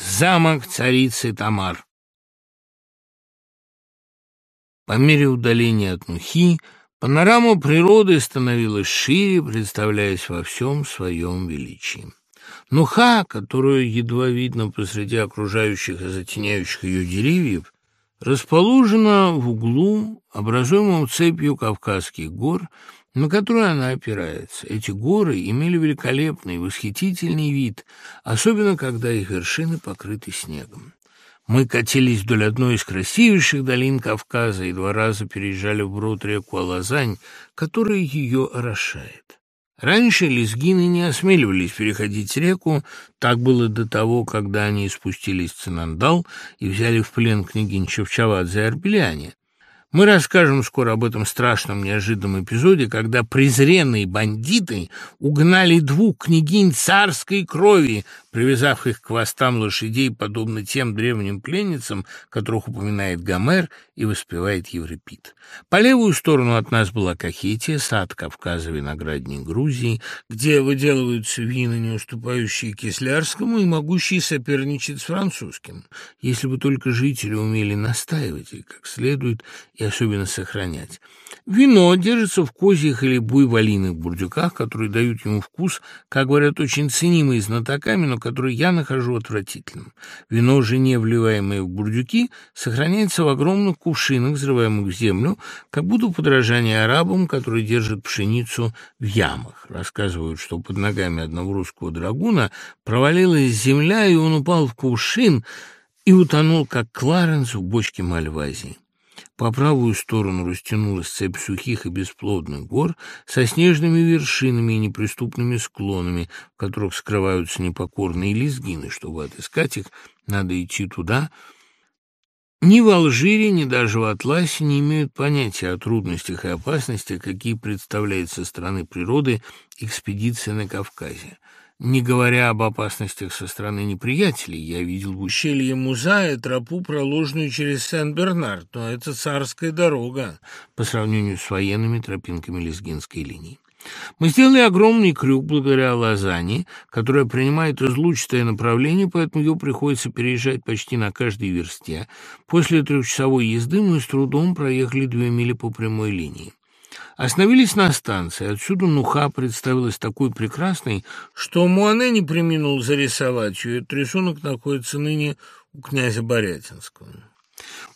Замок царицы Тамар. По мере удаления от Нухи панорама природы становилась шире, представляясь во всем своем величии. Нуха, которую едва видно посреди окружающих и затеняющих ее деревьев, расположена в углу, образуемом цепью Кавказских гор, на которую она опирается. Эти горы имели великолепный, восхитительный вид, особенно когда их вершины покрыты снегом. Мы катились вдоль одной из красивейших долин Кавказа и два раза переезжали вброд реку Алазань, которая ее орошает. Раньше лезгины не осмеливались переходить реку, так было до того, когда они спустились в Цинандал и взяли в плен княгинь Чевчавадзе и Арбеляне. Мы расскажем скоро об этом страшном неожиданном эпизоде, когда презренные бандиты угнали двух княгинь царской крови, привязав их к хвостам лошадей, подобно тем древним пленницам, которых упоминает Гомер и воспевает Еврипид. По левую сторону от нас была Кахетия, сад Кавказа, виноградник Грузии, где выделываются вина, не уступающие кислярскому и могущие соперничать с французским, если бы только жители умели настаивать и как следует и особенно сохранять. Вино держится в козьих или буйволиных бурдюках, которые дают ему вкус, как говорят, очень ценимый знатоками, но который я нахожу отвратительным. Вино же, не вливаемое в бурдюки, сохраняется в огромных кувшинах, взрываемых в землю, как будто подражание арабам, которые держат пшеницу в ямах. Рассказывают, что под ногами одного русского драгуна провалилась земля, и он упал в кувшин и утонул, как Кларенс в бочке Мальвазии. По правую сторону растянулась цепь сухих и бесплодных гор со снежными вершинами и неприступными склонами, в которых скрываются непокорные лезгины. Чтобы отыскать их, надо идти туда. Ни в Алжире, ни даже в Атласе не имеют понятия о трудностях и опасностях, какие представляет со стороны природы экспедиция на Кавказе. Не говоря об опасностях со стороны неприятелей, я видел в ущелье Музая тропу, проложенную через Сен-Бернард, но это царская дорога по сравнению с военными тропинками Лезгинской линии. Мы сделали огромный крюк благодаря Лозанне, которая принимает излучатое направление, поэтому ее приходится переезжать почти на каждой версте. После трехчасовой езды мы с трудом проехали две мили по прямой линии. Остановились на станции. Отсюда Нуха представилась такой прекрасной, что Муане не применил зарисовать ее. Этот рисунок находится ныне у князя Борятинского.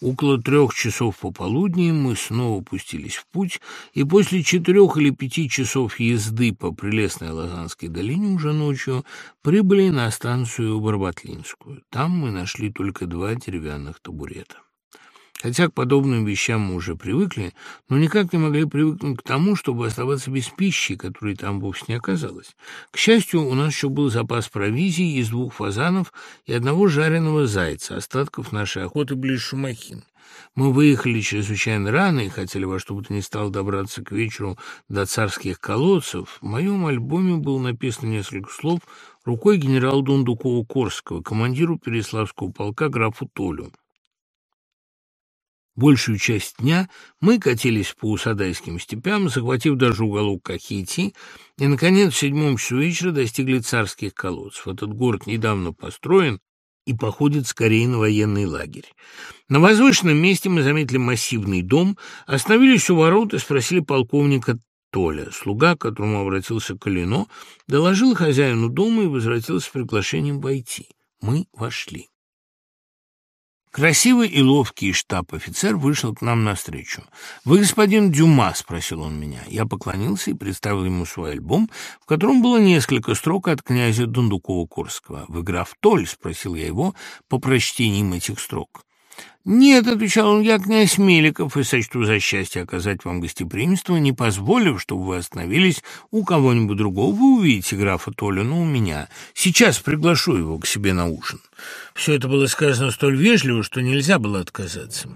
Около трех часов пополудни мы снова пустились в путь, и после четырех или пяти часов езды по прелестной Лозанской долине уже ночью прибыли на станцию Барбатлинскую. Там мы нашли только два деревянных табурета. Хотя к подобным вещам мы уже привыкли, но никак не могли привыкнуть к тому, чтобы оставаться без пищи, которой там вовсе не оказалось. К счастью, у нас еще был запас провизии из двух фазанов и одного жареного зайца, остатков нашей охоты близ Шумахин. Мы выехали чрезвычайно рано и хотели во что бы то ни стало добраться к вечеру до царских колодцев. В моем альбоме было написано несколько слов рукой генерала Дундукова-Корского, командиру Переславского полка графу Толю. Большую часть дня мы катились по усадайским степям, захватив даже уголок Кахити, и, наконец, в седьмом часу вечера достигли царских колодцев. Этот город недавно построен и походит скорее на военный лагерь. На возвышенном месте мы заметили массивный дом, остановились у ворот и спросили полковника Толя. Слуга, к которому обратился Калино, доложил хозяину дома и возвратился с приглашением войти. Мы вошли. Красивый и ловкий штаб-офицер вышел к нам навстречу. «Вы господин Дюма?» — спросил он меня. Я поклонился и представил ему свой альбом, в котором было несколько строк от князя Дундукова-Курского. «Вы граф Толь?» — спросил я его по прочтениям этих строк. «Нет», — отвечал он, — «я князь Меликов и сочту за счастье оказать вам гостеприимство, не позволив, чтобы вы остановились у кого-нибудь другого. Вы увидите графа Толю, но у меня. Сейчас приглашу его к себе на ужин». Все это было сказано столь вежливо, что нельзя было отказаться.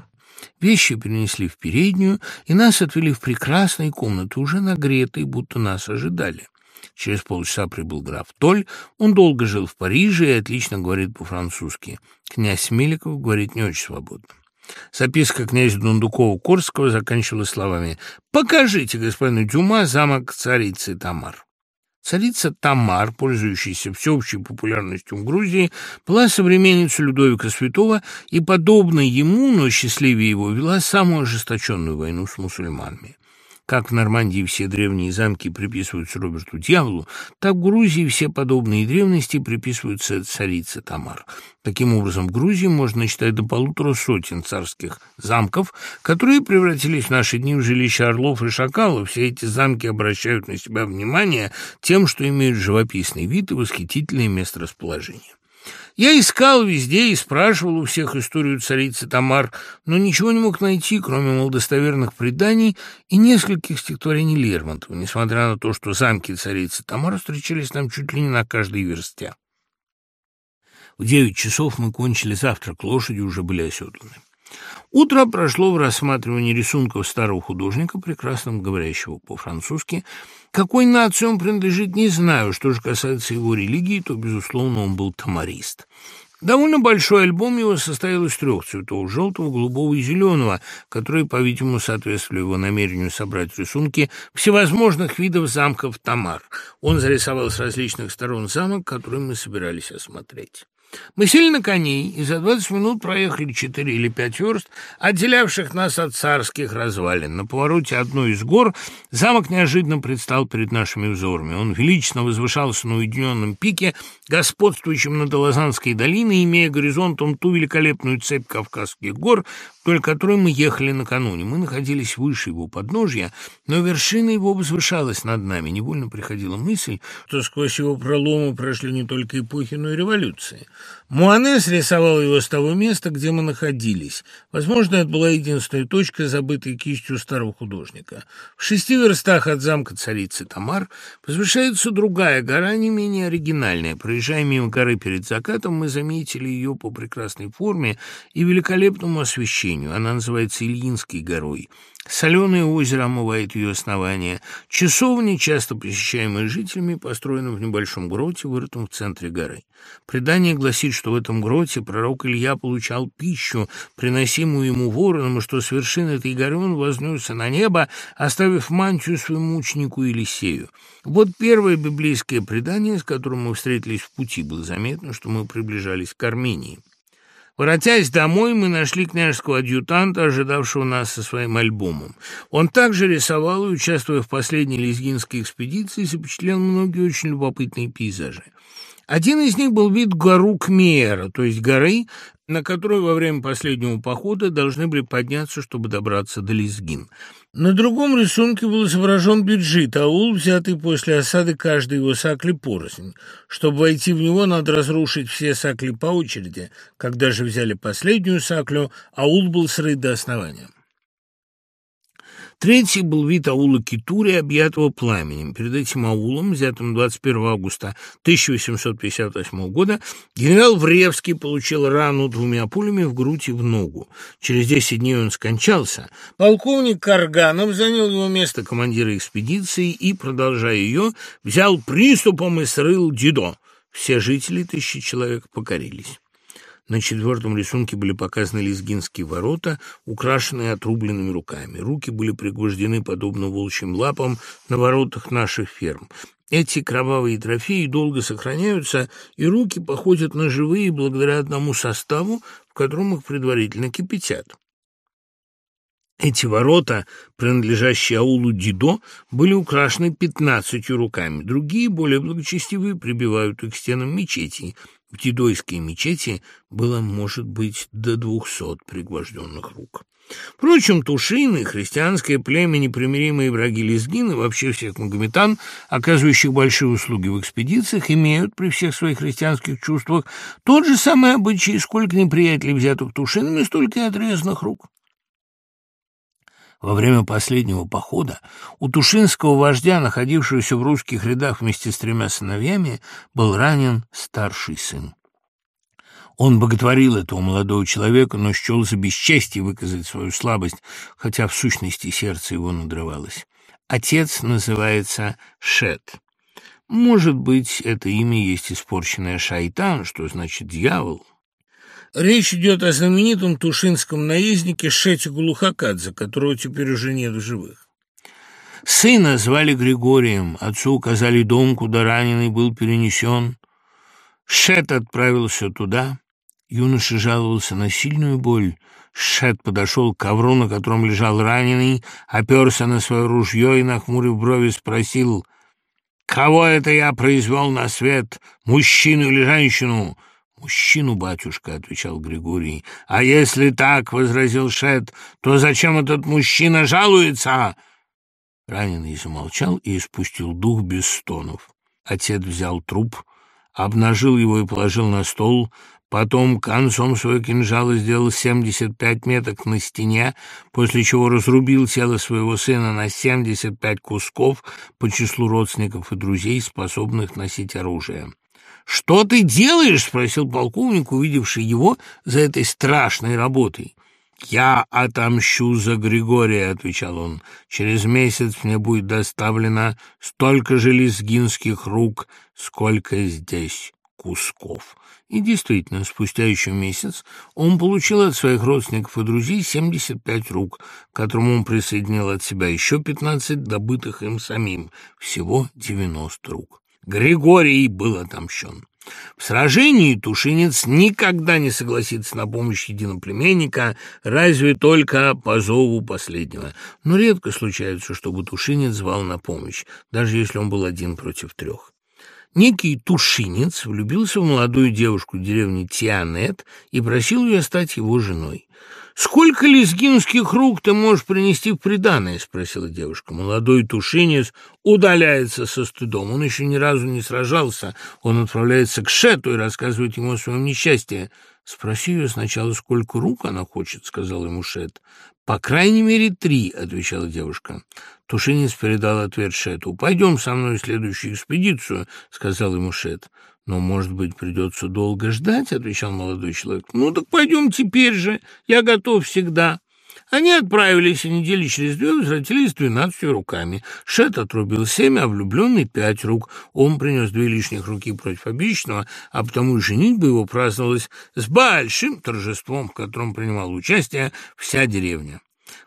Вещи принесли в переднюю, и нас отвели в прекрасные комнаты, уже нагретые, будто нас ожидали. Через полчаса прибыл граф Толь. Он долго жил в Париже и отлично говорит по-французски. Князь Меликов говорит не очень свободно. Записка князя Дундукова-Корского заканчивалась словами «Покажите господину Дюма замок царицы Тамар». Царица Тамар, пользующаяся всеобщей популярностью в Грузии, была современницей Людовика Святого и, подобно ему, но счастливее его, вела самую ожесточенную войну с мусульманами. Как в Нормандии все древние замки приписываются Роберту Дьяволу, так в Грузии все подобные древности приписываются царице Тамар. Таким образом, в Грузии можно считать до полутора сотен царских замков, которые превратились в наши дни в жилища орлов и шакалов. Все эти замки обращают на себя внимание тем, что имеют живописный вид и восхитительное месторасположение. Я искал везде и спрашивал у всех историю царицы Тамар, но ничего не мог найти, кроме малодостоверных преданий и нескольких стихотворений Лермонтова, несмотря на то, что замки царицы Тамар встречались нам чуть ли не на каждой версте. В девять часов мы кончили завтрак, лошади уже были оседланы. Утро прошло в рассматривании рисунков старого художника, прекрасно говорящего по-французски. Какой нации он принадлежит, не знаю. Что же касается его религии, то, безусловно, он был тамарист. Довольно большой альбом его состоял из трех цветов – желтого, голубого и зеленого, которые, по-видимому, соответствовали его намерению собрать рисунки всевозможных видов замков Тамар. Он зарисовал с различных сторон замок, который мы собирались осмотреть. Мы сели на коней и за двадцать минут проехали четыре или пять верст, отделявших нас от царских развалин. На повороте одной из гор замок неожиданно предстал перед нашими взорами. Он величественно возвышался на уединенном пике, господствующем над Лозанской долиной, имея горизонтом ту великолепную цепь Кавказских гор, вдоль которой мы ехали накануне. Мы находились выше его подножья, но вершина его возвышалась над нами. Невольно приходила мысль, что сквозь его проломы прошли не только эпохи, но и революции. Муанес рисовал его с того места, где мы находились. Возможно, это была единственная точка, забытая кистью старого художника. В шести верстах от замка царицы Тамар возвышается другая гора, не менее оригинальная. Проезжая мимо горы перед закатом, мы заметили ее по прекрасной форме и великолепному освещению. Она называется Ильинской горой. Соленое озеро омывает ее основание. Часовня, часто посещаемая жителями, построена в небольшом гроте, вырытом в центре горы. Предание гласит, что в этом гроте пророк Илья получал пищу, приносимую ему вороном, и что с вершины этой горы он вознесся на небо, оставив мантию своему ученику Елисею. Вот первое библейское предание, с которым мы встретились в пути, было заметно, что мы приближались к Армении. Воротясь домой, мы нашли княжеского адъютанта, ожидавшего нас со своим альбомом. Он также рисовал и, участвуя в последней лезгинской экспедиции, запечатлел многие очень любопытные пейзажи. Один из них был вид гору Кмеера, то есть горы, на которую во время последнего похода должны были подняться, чтобы добраться до Лезгин. На другом рисунке был изображен бюджет, аул, взятый после осады каждой его сакли порознь. Чтобы войти в него, надо разрушить все сакли по очереди. Когда же взяли последнюю саклю, аул был срыт до основания. Третий был вид аула Китури, объятого пламенем. Перед этим аулом, взятым 21 августа 1858 года, генерал Вревский получил рану двумя пулями в грудь и в ногу. Через 10 дней он скончался. Полковник Карганов занял его место командира экспедиции и, продолжая ее, взял приступом и срыл Дидо. Все жители, тысячи человек, покорились. На четвертом рисунке были показаны лезгинские ворота, украшенные отрубленными руками. Руки были пригвождены, подобно волчьим лапам, на воротах наших ферм. Эти кровавые трофеи долго сохраняются, и руки походят на живые благодаря одному составу, в котором их предварительно кипятят. Эти ворота, принадлежащие аулу Дидо, были украшены пятнадцатью руками. Другие, более благочестивые, прибивают их к стенам мечетей. В Дидойской мечети было, может быть, до двухсот пригвожденных рук. Впрочем, тушины, христианское племя, непримиримые враги лезгин и вообще всех магометан, оказывающих большие услуги в экспедициях, имеют при всех своих христианских чувствах тот же самый обычай, сколько неприятелей взятых тушинами, столько и отрезанных рук. Во время последнего похода у Тушинского вождя, находившегося в русских рядах вместе с тремя сыновьями, был ранен старший сын. Он боготворил этого молодого человека, но счел за бесчестие выказать свою слабость, хотя в сущности сердце его надрывалось. Отец называется Шет. Может быть, это имя есть испорченное шайтан, что значит дьявол. Речь идет о знаменитом тушинском наезднике Шете Гулухакадзе, которого теперь уже нет в живых. Сына звали Григорием, отцу указали дом, куда раненый был перенесен. Шет отправился туда. Юноша жаловался на сильную боль. Шет подошел к ковру, на котором лежал раненый, оперся на свое ружье и, нахмурив брови, спросил, «Кого это я произвел на свет, мужчину или женщину?» «Мужчину, батюшка», — отвечал Григорий. «А если так, — возразил Шет, — то зачем этот мужчина жалуется?» Раненый замолчал и испустил дух без стонов. Отец взял труп, обнажил его и положил на стол, потом концом своего кинжала сделал семьдесят пять меток на стене, после чего разрубил тело своего сына на семьдесят пять кусков по числу родственников и друзей, способных носить оружие. «Что ты делаешь?» — спросил полковник, увидевший его за этой страшной работой. «Я отомщу за Григория», — отвечал он. «Через месяц мне будет доставлено столько же лезгинских рук, сколько здесь кусков». И действительно, спустя еще месяц он получил от своих родственников и друзей 75 рук, к которым он присоединил от себя еще 15, добытых им самим, всего 90 рук. Григорий был отомщен. В сражении Тушинец никогда не согласится на помощь единоплеменника, разве только по зову последнего. Но редко случается, чтобы Тушинец звал на помощь, даже если он был один против трех. Некий Тушинец влюбился в молодую девушку деревни Тианет и просил ее стать его женой. «Сколько лезгинских рук ты можешь принести в приданое?» — спросила девушка. Молодой тушинец удаляется со стыдом. Он еще ни разу не сражался. Он отправляется к Шету и рассказывает ему о своем несчастье. «Спроси ее сначала, сколько рук она хочет», — сказал ему Шет. «По крайней мере, три», — отвечала девушка. Тушинец передал ответ Шету. «Пойдем со мной в следующую экспедицию», — сказал ему Шет. «Но, может быть, придется долго ждать?» — отвечал молодой человек. «Ну так пойдем теперь же. Я готов всегда». Они отправились, и недели через две возвратились с двенадцатью руками. Шет отрубил семь, а влюбленный — пять рук. Он принес две лишних руки против обещанного, а потому и женитьба его праздновалась с большим торжеством, в котором принимала участие вся деревня.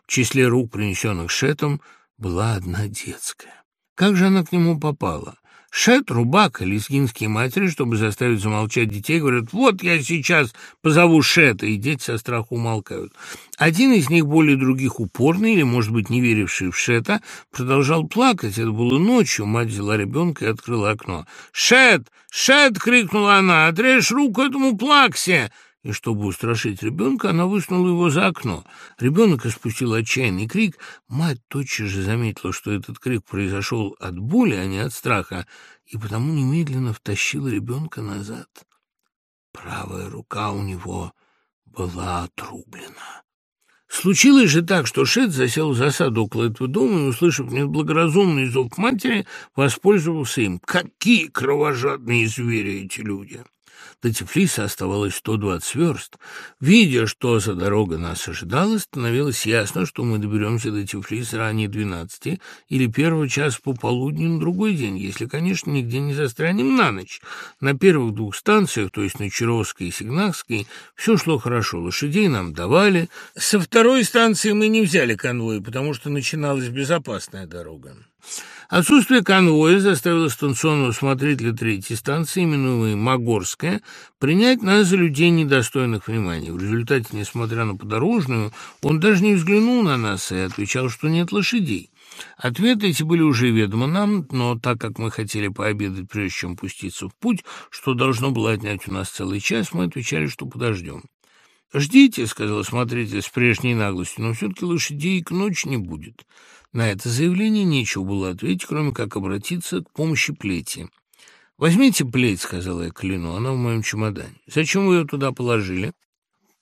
В числе рук, принесенных Шетом, была одна детская. Как же она к нему попала? Шет, Рубак и лезгинские матери, чтобы заставить замолчать детей, говорят, вот я сейчас позову Шета, и дети со страху умолкают. Один из них, более других упорный, или, может быть, не веривший в Шета, продолжал плакать. Это было ночью. Мать взяла ребенка и открыла окно. «Шет! Шет!» — крикнула она. «Отрежь руку этому плаксе!» И, чтобы устрашить ребенка, она высунула его за окно. Ребенок испустил отчаянный крик. Мать тотчас же заметила, что этот крик произошел от боли, а не от страха, и потому немедленно втащила ребенка назад. Правая рука у него была отрублена. Случилось же так, что Шет засел в засаду около этого дома и, услышав неблагоразумный зов матери, воспользовался им. Какие кровожадные звери эти люди! До Тифлиса оставалось 120 верст. Видя, что за дорога нас ожидала, становилось ясно, что мы доберемся до Тифлиса ранее 12 или первого часа пополудни на другой день, если, конечно, нигде не застрянем на ночь. На первых двух станциях, то есть на Чаровской и Сигнахской, все шло хорошо. Лошадей нам давали. Со второй станции мы не взяли конвой, потому что начиналась безопасная дорога. Отсутствие конвоя заставило станционного смотрителя третьей станции, именуемой Магорская, принять нас за людей, недостойных внимания. В результате, несмотря на подорожную, он даже не взглянул на нас и отвечал, что нет лошадей. Ответы эти были уже ведомы нам, но так как мы хотели пообедать, прежде чем пуститься в путь, что должно было отнять у нас целый час, мы отвечали, что подождем. «Ждите», — сказал смотритель с прежней наглостью, — «но все-таки лошадей к ночи не будет». На это заявление нечего было ответить, кроме как обратиться к помощи плети. «Возьмите плеть», — сказала я Клину, — «она в моем чемодане». «Зачем вы ее туда положили?»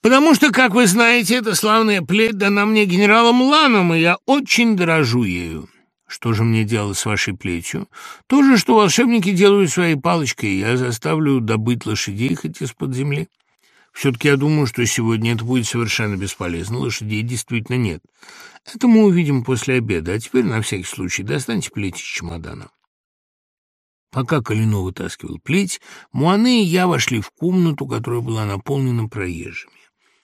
«Потому что, как вы знаете, эта славная плеть дана мне генералом Ланом, и я очень дорожу ею». «Что же мне делать с вашей плетью?» «То же, что волшебники делают своей палочкой. Я заставлю добыть лошадей хоть из-под земли». Все-таки я думаю, что сегодня это будет совершенно бесполезно. Лошадей действительно нет. Это мы увидим после обеда. А теперь, на всякий случай, достаньте плеть из чемодана. Пока Калино вытаскивал плеть, Муане и я вошли в комнату, которая была наполнена проезжими.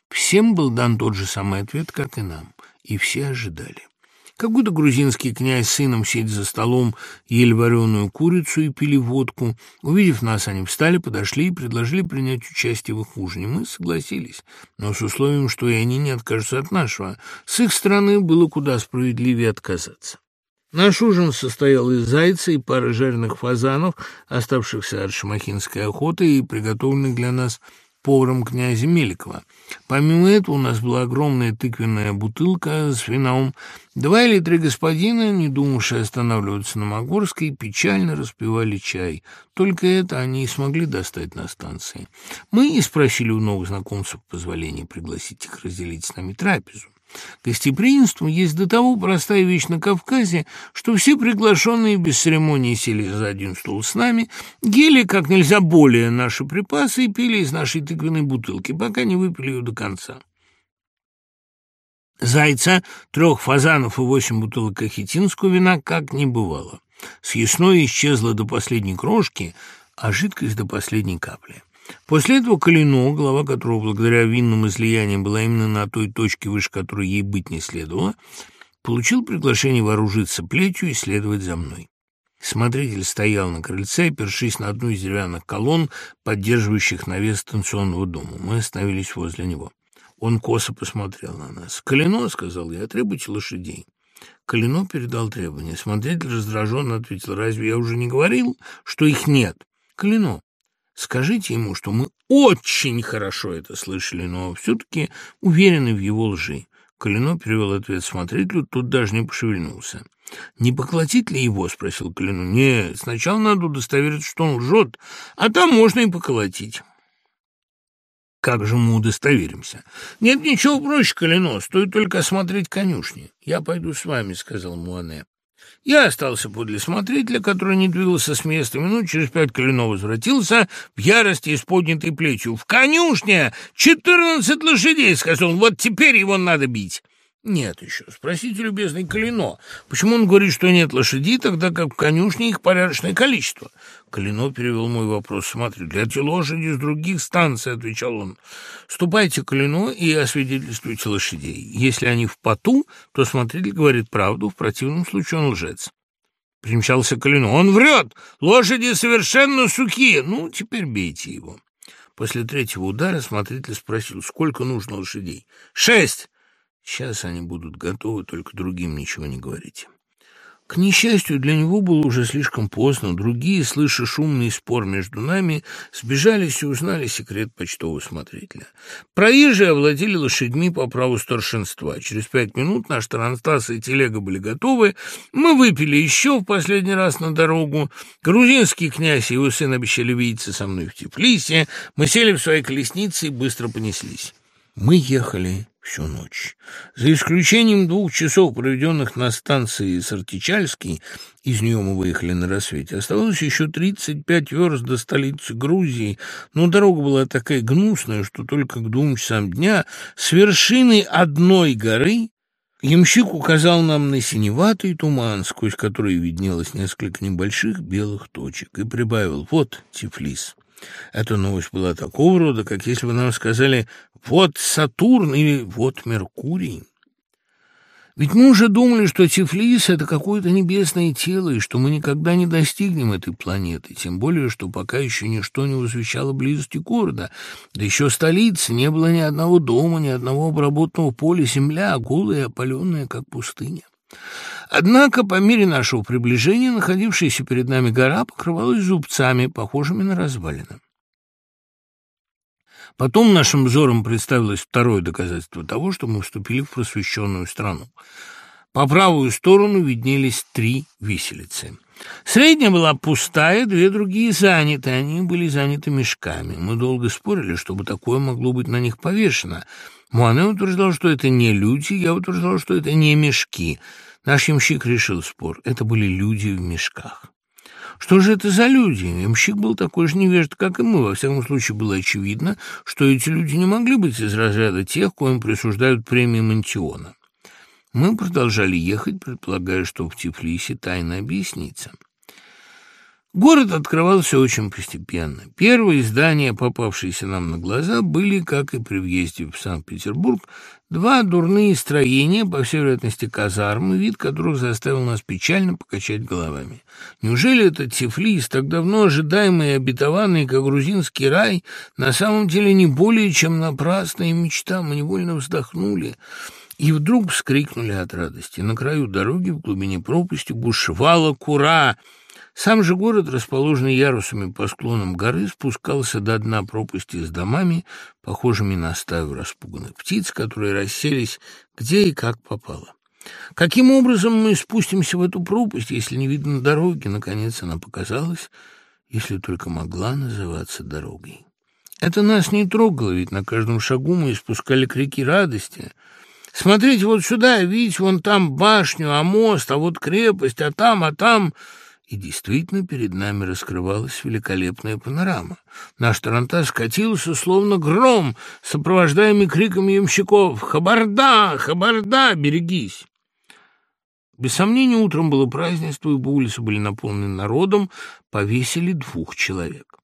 Всем был дан тот же самый ответ, как и нам, и все ожидали. Какой-то грузинский князь с сыном, сидя за столом, ели вареную курицу и пили водку. Увидев нас, они встали, подошли и предложили принять участие в их ужине. Мы согласились, но с условием, что и они не откажутся от нашего. С их стороны было куда справедливее отказаться. Наш ужин состоял из зайца и пары жареных фазанов, оставшихся от шамахинской охоты и приготовленных для нас поваром князя Меликова. Помимо этого у нас была огромная тыквенная бутылка с вином. Два или три господина, не думавшие останавливаться на Могорской, печально распивали чай. Только это они и смогли достать на станции. Мы и спросили у новых знакомцев позволения пригласить их разделить с нами трапезу. Гостеприимство есть до того простая вещь на Кавказе, что все приглашенные без церемонии сели за один стол с нами, ели как нельзя более наши припасы и пили из нашей тыквенной бутылки, пока не выпили ее до конца. Зайца, трех фазанов и восемь бутылок ахитинского вина как не бывало. Съестное исчезло до последней крошки, а жидкость до последней капли. После этого Калино, голова которого благодаря винным излияниям была именно на той точке, выше которой ей быть не следовало, получил приглашение вооружиться плетью и следовать за мной. Смотритель стоял на крыльце, опершись на одну из деревянных колонн, поддерживающих навес станционного дома. Мы остановились возле него. Он косо посмотрел на нас. «Калино», — сказал я, — «требуйте лошадей». Калино передал требования. Смотритель раздраженно ответил, «Разве я уже не говорил, что их нет?» «Калино, Скажите ему, что мы очень хорошо это слышали, но все-таки уверены в его лжи. Калино перевел ответ смотрителю, тут даже не пошевельнулся. «Не поколотить ли его?» — спросил Калино. «Нет, сначала надо удостовериться, что он лжет, а там можно и поколотить». «Как же мы удостоверимся?» «Нет ничего проще, Калино, стоит только осмотреть конюшни». «Я пойду с вами», — сказал Муане. Я остался подле смотрителя, который не двигался с места. Минут через пять Калинов возвратился в ярости и с поднятой плечью. «В конюшне! Четырнадцать лошадей!» — сказал он. «Вот теперь его надо бить!» Нет еще. Спросите, любезный Калино, почему он говорит, что нет лошадей, тогда как в конюшне их порядочное количество? Калино перевел мой вопрос. Смотри, для эти лошади с других станций, отвечал он. Ступайте Калино и освидетельствуйте лошадей. Если они в поту, то смотритель говорит правду, в противном случае он лжец. Примчался Калино. Он врет! Лошади совершенно суки! Ну, теперь бейте его. После третьего удара смотритель спросил, сколько нужно лошадей. «Шесть!» Сейчас они будут готовы, только другим ничего не говорите. К несчастью, для него было уже слишком поздно. Другие, слыша шумный спор между нами, сбежались и узнали секрет почтового смотрителя. Проезжие овладели лошадьми по праву старшинства. Через пять минут наш Таранстас и телега были готовы. Мы выпили еще в последний раз на дорогу. Грузинский князь и его сын обещали видеться со мной в Тифлисе. Мы сели в свои колесницы и быстро понеслись. Мы ехали всю ночь. За исключением двух часов, проведенных на станции Сартичальский, из нее мы выехали на рассвете, оставалось еще 35 верст до столицы Грузии, но дорога была такая гнусная, что только к двум часам дня с вершины одной горы Ямщик указал нам на синеватый туман, сквозь который виднелось несколько небольших белых точек, и прибавил «Вот Тифлис». Эта новость была такого рода, как если бы нам сказали «вот Сатурн» или «вот Меркурий». Ведь мы уже думали, что Тифлис — это какое-то небесное тело, и что мы никогда не достигнем этой планеты, тем более, что пока еще ничто не возвещало близости города, да еще столицы, не было ни одного дома, ни одного обработанного поля, земля, голая и опаленная, как пустыня. Однако по мере нашего приближения находившаяся перед нами гора покрывалась зубцами, похожими на развалины. Потом нашим взором представилось второе доказательство того, что мы вступили в просвещенную страну. По правую сторону виднелись три виселицы. Средняя была пустая, две другие заняты. Они были заняты мешками. Мы долго спорили, чтобы такое могло быть на них повешено. Муане утверждал, что это не люди, я утверждал, что это не мешки — Наш ямщик решил спор. Это были люди в мешках. Что же это за люди? Ямщик был такой же невежд, как и мы. Во всяком случае, было очевидно, что эти люди не могли быть из разряда тех, коим присуждают премии Монтиона. Мы продолжали ехать, предполагая, что в Тифлисе тайна объяснится. Город открывался очень постепенно. Первые здания, попавшиеся нам на глаза, были, как и при въезде в Санкт-Петербург, два дурные строения, по всей вероятности казармы, вид которых заставил нас печально покачать головами. Неужели этот Тифлис, так давно ожидаемый и обетованный, как грузинский рай, на самом деле не более чем напрасная мечта? Мы невольно вздохнули и вдруг вскрикнули от радости. На краю дороги в глубине пропасти бушевала кура — сам же город, расположенный ярусами по склонам горы, спускался до дна пропасти с домами, похожими на стаю распуганных птиц, которые расселись где и как попало. Каким образом мы спустимся в эту пропасть, если не видно дороги? Наконец она показалась, если только могла называться дорогой. Это нас не трогало, ведь на каждом шагу мы испускали крики радости. Смотрите вот сюда, видите, вон там башню, а мост, а вот крепость, а там, а там... И действительно перед нами раскрывалась великолепная панорама. Наш тарантас скатился, словно гром, сопровождаемый криками ямщиков «Хабарда! Хабарда! Берегись!». Без сомнения, утром было празднество, и улицы были наполнены народом, повесили двух человек.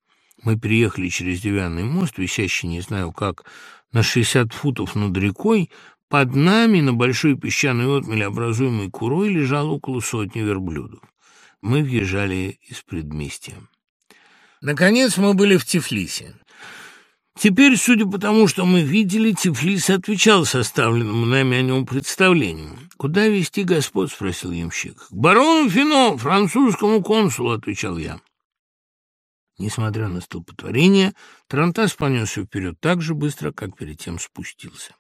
Мы приехали через деревянный мост, висящий, не знаю как, на шестьдесят футов над рекой, под нами на большой песчаной отмеле, образуемой курой, лежало около сотни верблюдов мы въезжали из предместья. Наконец мы были в Тифлисе. Теперь, судя по тому, что мы видели, Тифлис отвечал составленному нами о нем представлению. «Куда вести господ?» — спросил ямщик. «К барону Фино, французскому консулу», — отвечал я. Несмотря на столпотворение, Тарантас понесся вперед так же быстро, как перед тем спустился.